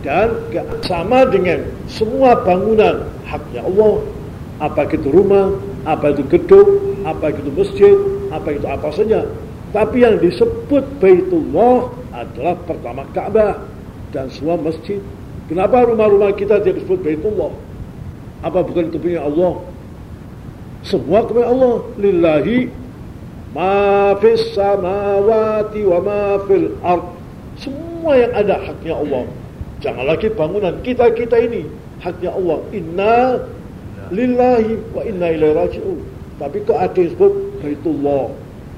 dan sama dengan semua bangunan. Haknya Allah. Apa itu rumah apa itu gedung apa itu masjid apa itu apa saja. Tapi yang disebut Baitullah adalah pertama Ka'bah dan semua masjid. Kenapa rumah-rumah kita tidak disebut Baitullah? Apa bukan itu punya Allah? Semua kepada Allah. Lillahi ma fis samawati wa ma fil semua yang ada haknya Allah jangan lagi bangunan kita-kita ini. Haknya Allah inna lillahi wa inna ilaihi raji'un. Tapi kok ada yang sebut Baitullah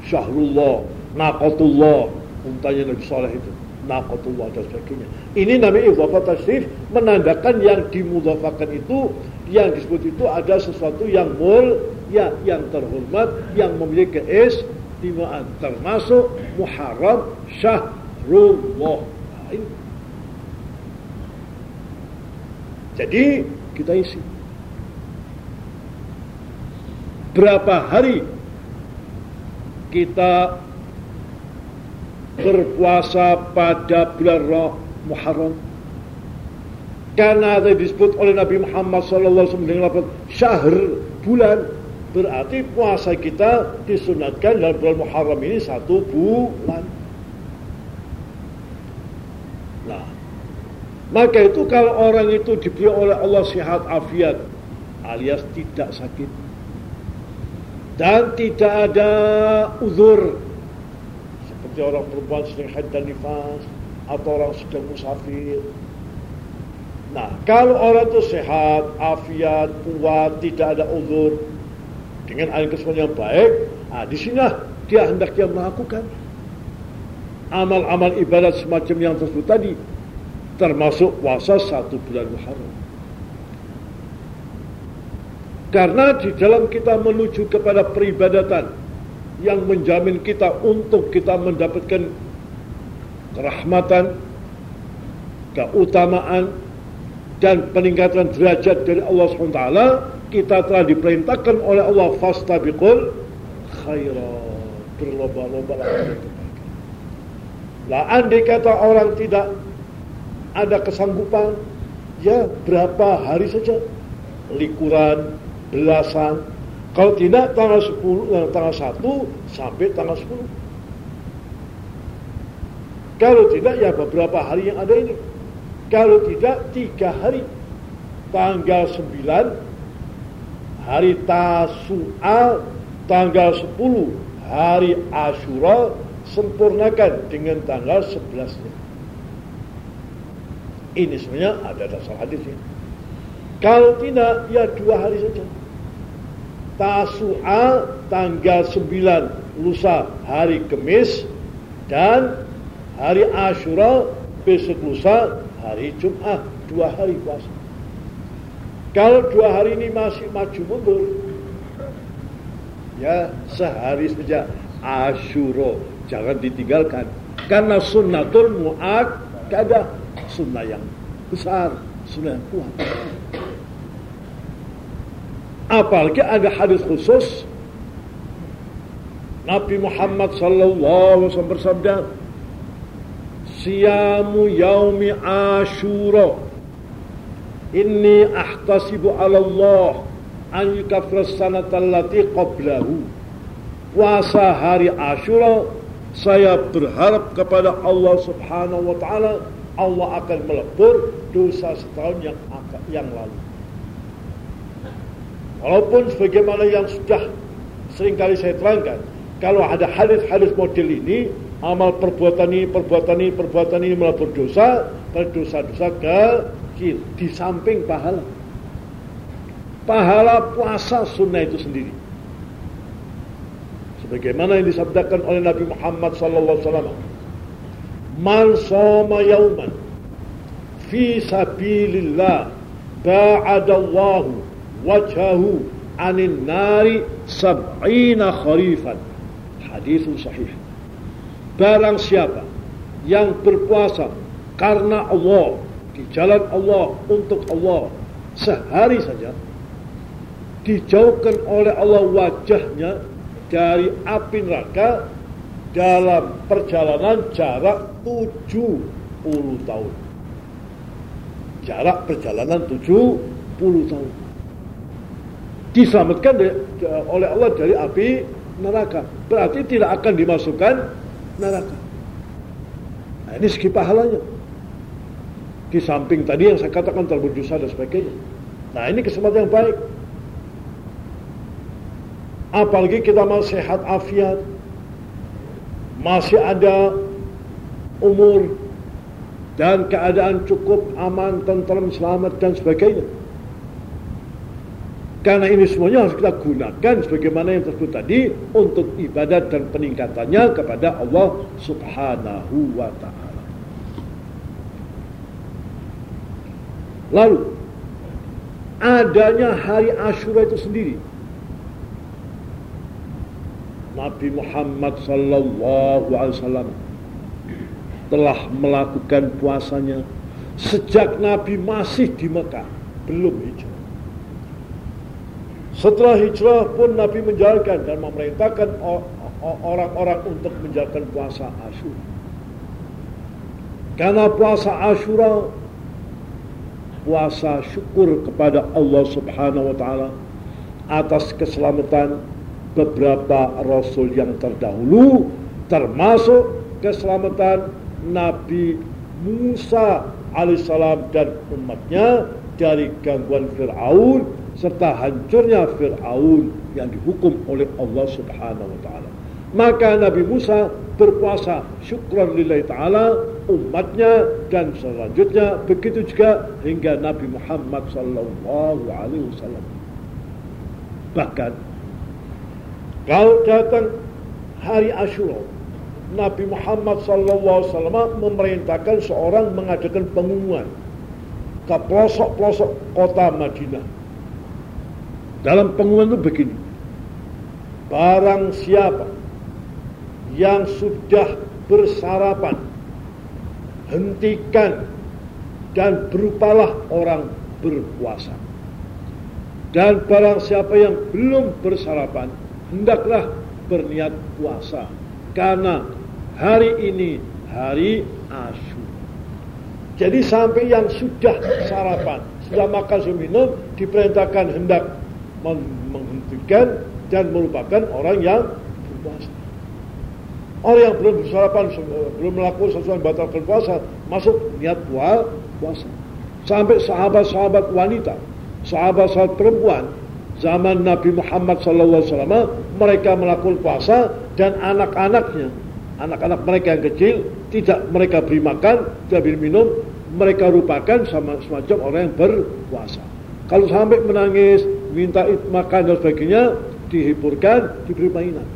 Syahrullah Naqatullah. Untanya Nabi Saleh itu Naqatullah dan sebagainya. Ini namanya idhafah tasrif menandakan yang dimudafakan itu yang disebut itu ada sesuatu yang mulia yang terhormat yang memiliki keistimewaan. Termasuk Muharram Syahrullah. Nah, jadi kita isi. Berapa hari kita berpuasa pada bulan Muharram? Karena ada disebut oleh Nabi Muhammad SAW dengan syahr bulan. Berarti puasa kita disunatkan dalam bulan Muharram ini satu bulan nah maka itu kalau orang itu diberi oleh Allah sehat afiat alias tidak sakit. Dan tidak ada uzur. Seperti orang perempuan sedang haid dan nifas atau orang sedang musafir. Nah kalau orang itu sehat afiat kuat tidak ada uzur dengan air kesukaan yang baik nah di sini dia hendak dia melakukan. Amal-amal ibadat semacam yang tersebut tadi termasuk puasa satu bulan Muharram karena di dalam kita menuju kepada peribadatan yang menjamin kita untuk kita mendapatkan kerahmatan, keutamaan, dan peningkatan derajat dari Allah SWT, kita telah diperintahkan oleh Allah fastabiqul khairat. Berlomba-lomba lah andai kata orang tidak ada kesanggupan, ya berapa hari saja likuran, belasan. Kalau tidak tanggal 10, eh, tanggal 1 sampai tanggal 10. Kalau tidak ya beberapa hari yang ada ini. Kalau tidak tiga hari. Tanggal 9 hari Tasu'a, tanggal 10 hari Ashura sempurnakan dengan tanggal 11-nya. Ini sebenarnya ada dasar hadisnya. Kalau tidak, ya dua hari saja. Tasu'a tanggal 9 lusa hari Kamis dan hari Ashura besok lusa hari Jumat dua hari puasa. Kalau dua hari ini masih maju mundur, ya sehari saja Ashura jangan ditinggalkan karena sunnatul mu'akkadah sunnah yang besar, sunnah yang kuat. Apalagi ada hadis khusus Nabi Muhammad sallallahu alaihi wasallam bersabda Siyamu yaumi Ashura Inni ahtasibu ala Allah an yukaffira sanata allati qablahu Puasa hari Ashura saya berharap kepada Allah Subhanahu wa taala Allah akan melebur dosa setahun yang yang lalu. Walaupun sebagaimana yang sudah sering kali saya terangkan, kalau ada hadis-hadis model ini, amal perbuatan ini, perbuatan ini, perbuatan ini melapor dosa, berdosa-dosa kecil di samping pahala. Pahala puasa sunnah itu sendiri. Sebagaimana yang disabdakan oleh Nabi Muhammad Man soma yauman fi sabilillah ba'adallahu wajhahu anin nari sab'ina kharifan. Hadis sahih. Barang siapa yang berpuasa karena Allah di jalan Allah untuk Allah sehari saja dijauhkan oleh Allah wajahnya dari api neraka dalam perjalanan jarak 70 tahun jarak perjalanan 70 tahun. Diselamatkan oleh Allah dari api neraka. Berarti tidak akan dimasukkan neraka. Nah, ini segi pahalanya. Di samping tadi yang saya katakan terlalu dosa dan sebagainya. Nah ini kesempatan yang baik. Apalagi kita masih sehat afiat. Masih ada umur dan keadaan cukup aman, tentram, selamat dan sebagainya. Karena ini semuanya harus kita gunakan sebagaimana yang tersebut tadi untuk ibadat dan peningkatannya kepada Allah Subhanahu wa taala. Lalu adanya hari Asyura itu sendiri. Nabi Muhammad sallallahu alaihi wasallam telah melakukan puasanya sejak Nabi masih di Mekah, belum hijrah. Setelah hijrah pun Nabi menjalankan dan memerintahkan orang-orang untuk menjalankan puasa Asyura. Karena puasa Asyura puasa syukur kepada Allah Subhanahu wa taala atas keselamatan beberapa rasul yang terdahulu termasuk keselamatan Nabi Musa alaihissalam dan umatnya dari gangguan Fir'aun serta hancurnya Fir'aun yang dihukum oleh Allah subhanahu wa ta'ala. Maka Nabi Musa berpuasa syukran lillahi ta'ala umatnya dan selanjutnya begitu juga hingga Nabi Muhammad sallallahu alaihi wasallam. Bahkan kalau datang hari Ashura Nabi Muhammad wasallam memerintahkan seorang mengadakan pengumuman ke pelosok-pelosok kota Madinah. Dalam pengumuman itu begini. Barang siapa yang sudah bersarapan hentikan dan berupalah orang berpuasa. Dan barang siapa yang belum bersarapan hendaklah berniat puasa karena hari ini hari Asyura. Jadi sampai yang sudah sarapan, sudah makan minum, diperintahkan hendak menghentikan dan merupakan orang yang berpuasa. Orang yang belum sarapan, belum melakukan sesuatu yang batalkan puasa, masuk niat puasa. Sampai sahabat-sahabat wanita, sahabat-sahabat perempuan, zaman Nabi Muhammad SAW, mereka melakukan puasa dan anak-anaknya anak-anak mereka yang kecil tidak mereka beri makan, tidak beri minum, mereka rupakan sama semacam orang yang berpuasa. Kalau sampai menangis, minta makan dan sebagainya, dihiburkan, diberi mainan.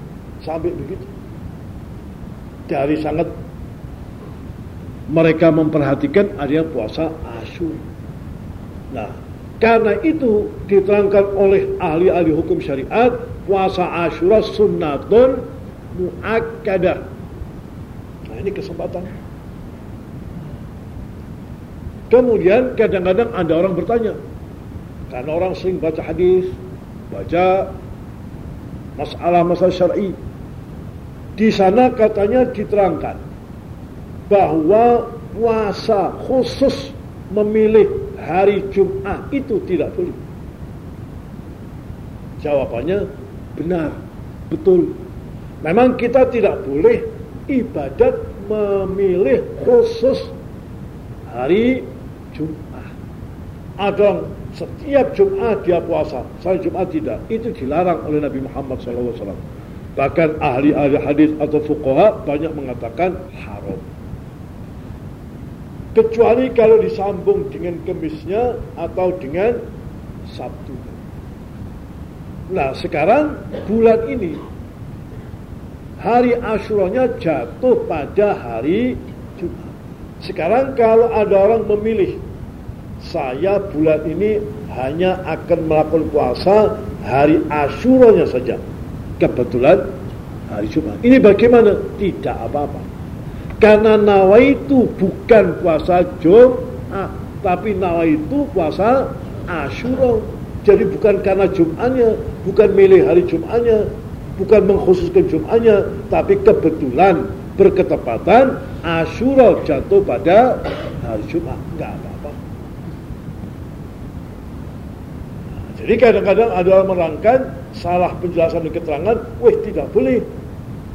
Sampai begitu. Dari sangat mereka memperhatikan adanya puasa Asyur. Nah, karena itu diterangkan oleh ahli-ahli hukum syariat, puasa Asyura sunnatun muakkadah Nah ini kesempatan. Kemudian kadang-kadang ada orang bertanya, karena orang sering baca hadis, baca masalah-masalah syar'i. Di sana katanya diterangkan bahwa puasa khusus memilih hari Jumat itu tidak boleh. Jawabannya benar, betul. Memang kita tidak boleh ibadat memilih khusus hari Jumat. Ada setiap Jumat dia puasa, selain Jumat tidak. Itu dilarang oleh Nabi Muhammad SAW. Bahkan ahli-ahli hadis atau fuqaha banyak mengatakan haram. Kecuali kalau disambung dengan kemisnya atau dengan Sabtu. Nah sekarang bulan ini hari Asyuranya jatuh pada hari Jumat. Sekarang kalau ada orang memilih saya bulan ini hanya akan melakukan puasa hari Asyuranya saja. Kebetulan hari Jumat. Ini bagaimana? Tidak apa-apa. Karena nawa itu bukan puasa Jumat, tapi nawa itu puasa Asyura. Jadi bukan karena Jumatnya, bukan milih hari Jumatnya, bukan mengkhususkan Jum'ahnya, tapi kebetulan berketepatan Ashura jatuh pada hari Jumat. Enggak apa-apa. Nah, jadi kadang-kadang ada orang merangkan salah penjelasan dan keterangan, wih tidak boleh.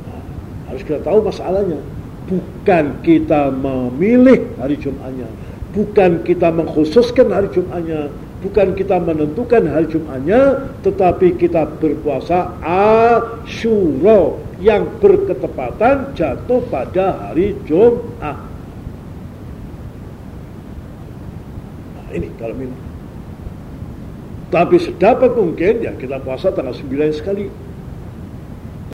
Nah, harus kita tahu masalahnya. Bukan kita memilih hari Jumatnya, bukan kita mengkhususkan hari Jumatnya, bukan kita menentukan hari Jumatnya, tetapi kita berpuasa Asyura yang berketepatan jatuh pada hari Jumat. Nah, ini kalau minum. Tapi sedapat mungkin ya kita puasa tanggal 9 sekali.